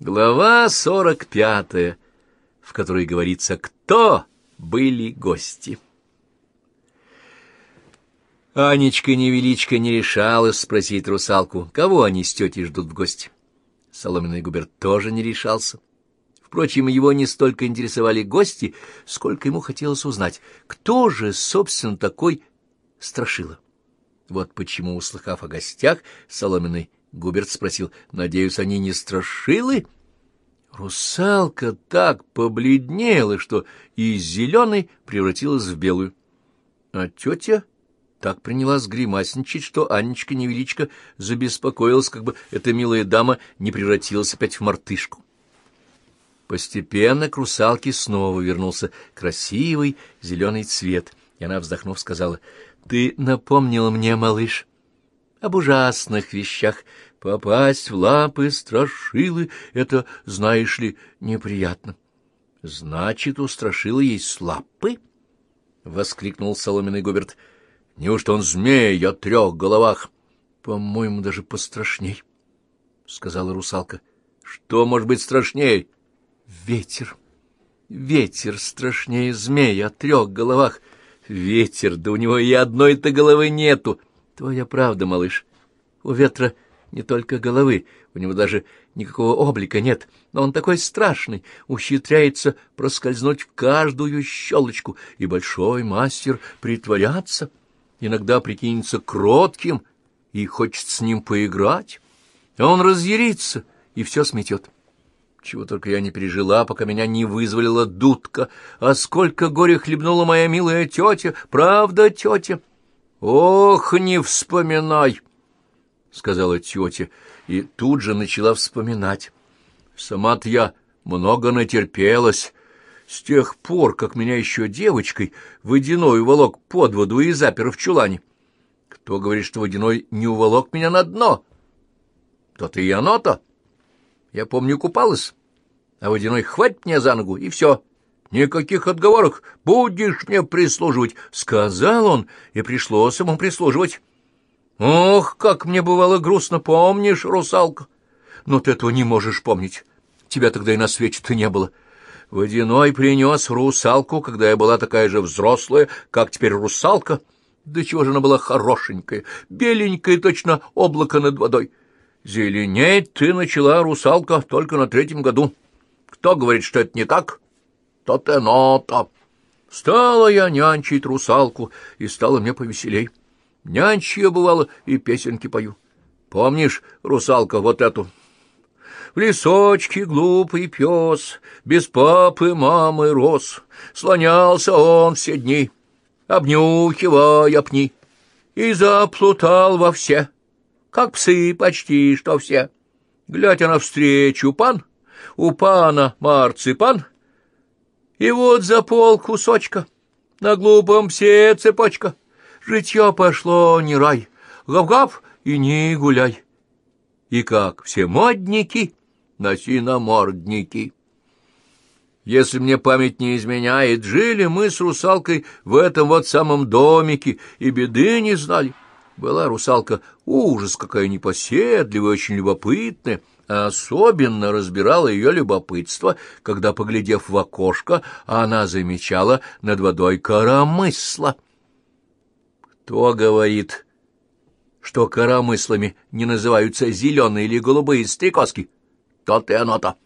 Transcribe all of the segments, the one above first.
Глава сорок пятая, в которой говорится «Кто были гости?». Анечка невеличко не решалась спросить русалку, кого они с тетей ждут в гости. Соломенный губерт тоже не решался. Впрочем, его не столько интересовали гости, сколько ему хотелось узнать, кто же, собственно, такой страшила. Вот почему, услыхав о гостях, Соломенный Губерт спросил, надеюсь, они не страшилы? Русалка так побледнела, что из зеленой превратилась в белую. А тетя так принялась гримасничать, что Анечка-невеличка забеспокоилась, как бы эта милая дама не превратилась опять в мартышку. Постепенно к русалке снова вернулся красивый зеленый цвет, и она, вздохнув, сказала, «Ты напомнил мне, малыш, об ужасных вещах. Попасть в лапы страшилы — это, знаешь ли, неприятно. — Значит, у страшилы есть лапы? — воскликнул соломенный Губерт. — Неужто он змей о трех головах? — По-моему, даже пострашней, — сказала русалка. — Что может быть страшней? — Ветер. Ветер страшнее змея о трех головах. Ветер, да у него и одной-то головы нету. Твоя правда, малыш. У ветра не только головы, у него даже никакого облика нет, но он такой страшный, ухитряется проскользнуть в каждую щелочку, и большой мастер притворяться, иногда прикинется кротким, и хочет с ним поиграть, а он разъярится и все сметет. Чего только я не пережила, пока меня не вызволила дудка, а сколько горя хлебнула моя милая тетя, правда, тетя? «Ох, не вспоминай!» — сказала тетя, и тут же начала вспоминать. «Сама-то я много натерпелась. С тех пор, как меня еще девочкой водяной уволок под воду и запер в чулане. Кто говорит, что водяной не уволок меня на дно? То-то и оно-то. Я помню, купалась, а водяной хватит меня за ногу, и все». Никаких отговорок. Будешь мне прислуживать, — сказал он, и пришлось ему прислуживать. Ох, как мне бывало грустно, помнишь, русалка? Но ты этого не можешь помнить. Тебя тогда и на свете-то не было. Водяной принес русалку, когда я была такая же взрослая, как теперь русалка. Да чего же она была хорошенькая, беленькая, точно облако над водой. Зеленеть ты начала, русалка, только на третьем году. Кто говорит, что это не так? — то-то. Стала я нянчить русалку, и стало мне повеселей. Нянчи я, бывало, и песенки пою. Помнишь, русалка, вот эту? В лесочке глупый пес, без папы, мамы рос. Слонялся он все дни, обнюхивая пни, и заплутал во все, как псы почти что все. Глядя навстречу пан, у пана марципан — и вот за пол кусочка, на глупом все цепочка. Житье пошло не рай, гав-гав и не гуляй. И как все модники, носи на мордники. Если мне память не изменяет, жили мы с русалкой в этом вот самом домике и беды не знали. Была русалка ужас какая непоседливая, очень любопытная, особенно разбирало ее любопытство, когда, поглядев в окошко, она замечала над водой коромысла. Кто говорит, что коромыслами не называются зеленые или голубые стрекозки? То-то и оно-то.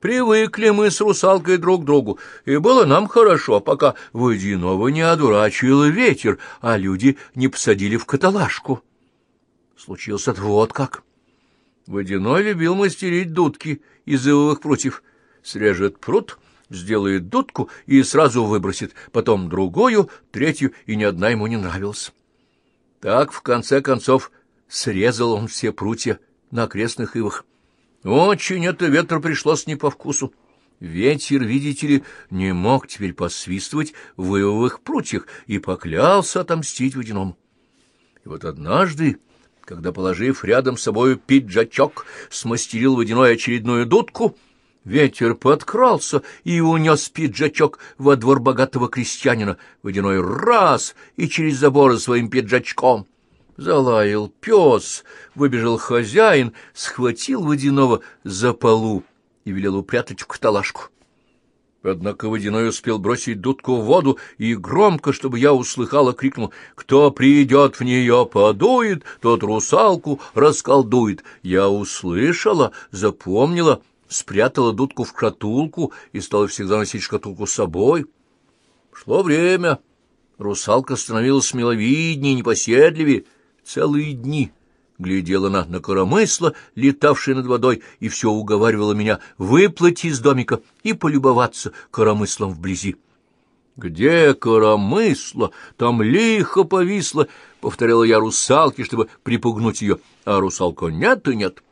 Привыкли мы с русалкой друг к другу, и было нам хорошо, пока водяного не одурачил ветер, а люди не посадили в каталажку. Случился вот как. Водяной любил мастерить дудки из ивовых прутьев. Срежет прут, сделает дудку и сразу выбросит, потом другую, третью, и ни одна ему не нравилась. Так, в конце концов, срезал он все прутья на окрестных ивах. Очень это ветру пришлось не по вкусу. Ветер, видите ли, не мог теперь посвистывать в ивовых прутьях и поклялся отомстить водяному. И вот однажды когда, положив рядом с собою пиджачок, смастерил водяной очередную дудку, ветер подкрался и унес пиджачок во двор богатого крестьянина, водяной раз и через забор своим пиджачком. Залаял пес, выбежал хозяин, схватил водяного за полу и велел упрятать в каталажку. Однако водяной успел бросить дудку в воду и громко, чтобы я услыхала, крикнул «Кто придет в нее, подует, тот русалку расколдует». Я услышала, запомнила, спрятала дудку в шкатулку и стала всегда носить шкатулку с собой. Шло время. Русалка становилась миловиднее, непоседливее. Целые дни глядела она на коромысло, летавшее над водой, и все уговаривала меня выплыть из домика и полюбоваться коромыслом вблизи. «Где коромысло? Там лихо повисло!» — повторяла я русалке, чтобы припугнуть ее. А русалка нет и нет.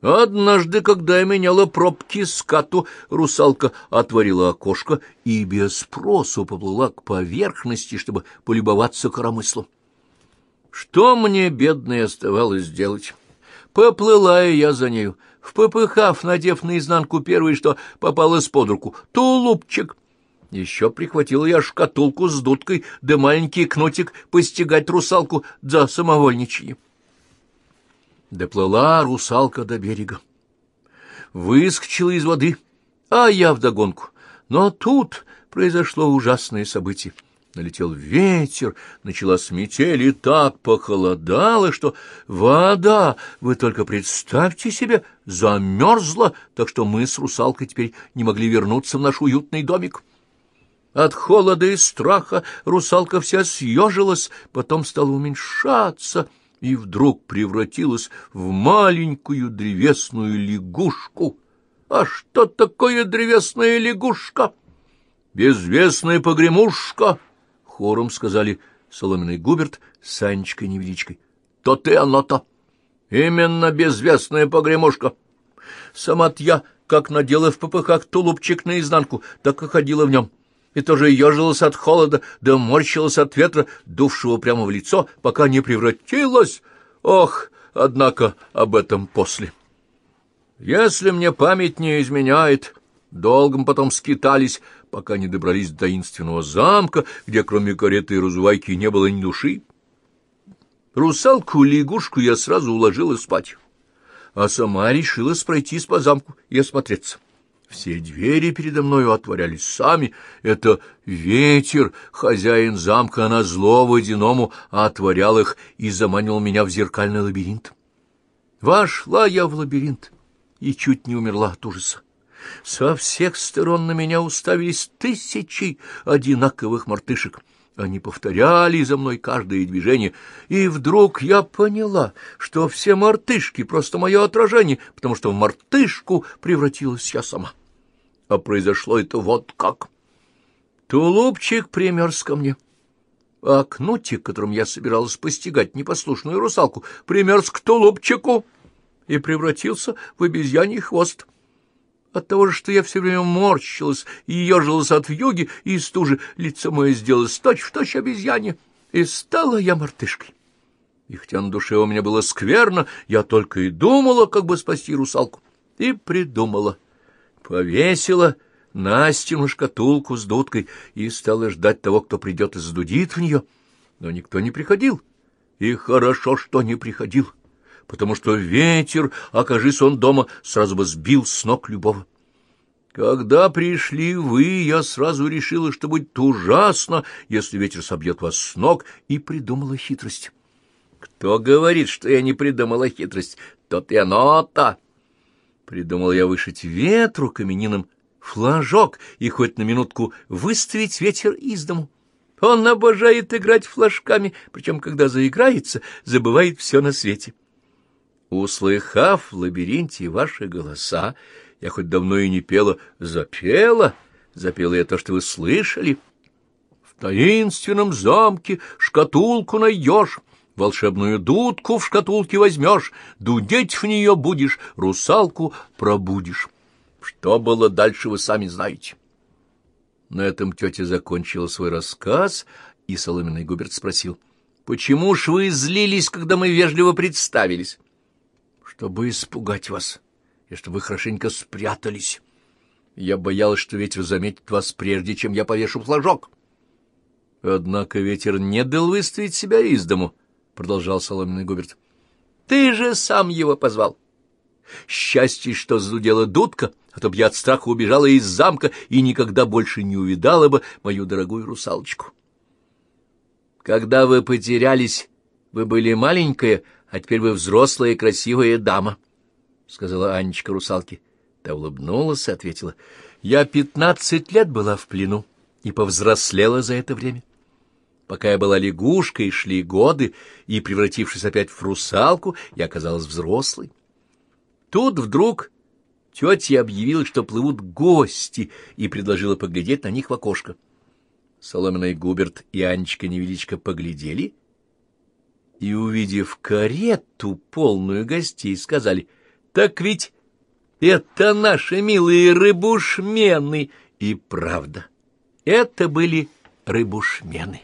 Однажды, когда я меняла пробки скату, русалка отворила окошко и без спросу поплыла к поверхности, чтобы полюбоваться коромыслом. Что мне, бедной, оставалось делать? Поплыла я за нею, в попыхав, надев наизнанку первый, что попалось под руку, тулупчик. Еще прихватила я шкатулку с дудкой, да маленький кнутик постигать русалку за самовольничье. Доплыла русалка до берега. Выскочила из воды, а я вдогонку. Но тут произошло ужасное событие. Налетел ветер, началась метель, и так похолодало, что вода, вы только представьте себе, замерзла, так что мы с русалкой теперь не могли вернуться в наш уютный домик. От холода и страха русалка вся съежилась, потом стала уменьшаться — и вдруг превратилась в маленькую древесную лягушку. А что такое древесная лягушка? Безвестная погремушка, хором сказали Соломенный Губерт с Санечкой-невеличкой. То-то и оно-то. Именно безвестная погремушка. Сама-то я, как надела в попыхах тулупчик наизнанку, так и ходила в нем и тоже ежилась от холода, да морщилась от ветра, дувшего прямо в лицо, пока не превратилась. Ох, однако об этом после. Если мне память не изменяет, долгом потом скитались, пока не добрались до таинственного замка, где кроме кареты и разувайки не было ни души. Русалку-лягушку я сразу уложила спать, а сама решилась пройтись по замку и осмотреться. Все двери передо мною отворялись сами. Это ветер, хозяин замка на зло водяному, отворял их и заманивал меня в зеркальный лабиринт. Вошла я в лабиринт и чуть не умерла от ужаса. Со всех сторон на меня уставились тысячи одинаковых мартышек. Они повторяли за мной каждое движение, и вдруг я поняла, что все мартышки — просто мое отражение, потому что в мартышку превратилась я сама а произошло это вот как. Тулупчик примерз ко мне, а кнутик, которым я собиралась постигать непослушную русалку, примерз к тулупчику и превратился в обезьяний хвост. От того же, что я все время морщилась и ежилась от вьюги и стужи, лицо мое сделалось точь-в-точь обезьяне, и стала я мартышкой. И хотя на душе у меня было скверно, я только и думала, как бы спасти русалку, и придумала — повесила Настину шкатулку с дудкой и стала ждать того, кто придет и задудит в нее. Но никто не приходил. И хорошо, что не приходил, потому что ветер, окажись он дома, сразу бы сбил с ног любого. Когда пришли вы, я сразу решила, что будет ужасно, если ветер собьет вас с ног, и придумала хитрость. Кто говорит, что я не придумала хитрость, тот и оно-то. Придумал я вышить ветру камениным флажок и хоть на минутку выставить ветер из дому. Он обожает играть флажками, причем, когда заиграется, забывает все на свете. Услыхав в лабиринте ваши голоса, я хоть давно и не пела, запела, запела я то, что вы слышали. В таинственном замке шкатулку найдешь, волшебную дудку в шкатулке возьмешь, дудеть в нее будешь, русалку пробудишь. Что было дальше, вы сами знаете. На этом тетя закончила свой рассказ, и Соломенный Губерт спросил, «Почему ж вы злились, когда мы вежливо представились?» «Чтобы испугать вас, и чтобы вы хорошенько спрятались. Я боялась, что ветер заметит вас, прежде чем я повешу флажок». Однако ветер не дал выставить себя из дому, — продолжал соломенный Губерт. — Ты же сам его позвал. Счастье, что задудела дудка, а то б я от страха убежала из замка и никогда больше не увидала бы мою дорогую русалочку. Когда вы потерялись, вы были маленькая, а теперь вы взрослая и красивая дама, — сказала Анечка русалке. Та улыбнулась и ответила, — я пятнадцать лет была в плену и повзрослела за это время. Пока я была лягушкой, шли годы, и, превратившись опять в русалку, я оказалась взрослой. Тут вдруг тетя объявила, что плывут гости, и предложила поглядеть на них в окошко. Соломенный Губерт и Анечка-невеличка поглядели и, увидев карету, полную гостей, сказали, «Так ведь это наши милые рыбушмены!» И правда, это были рыбушмены.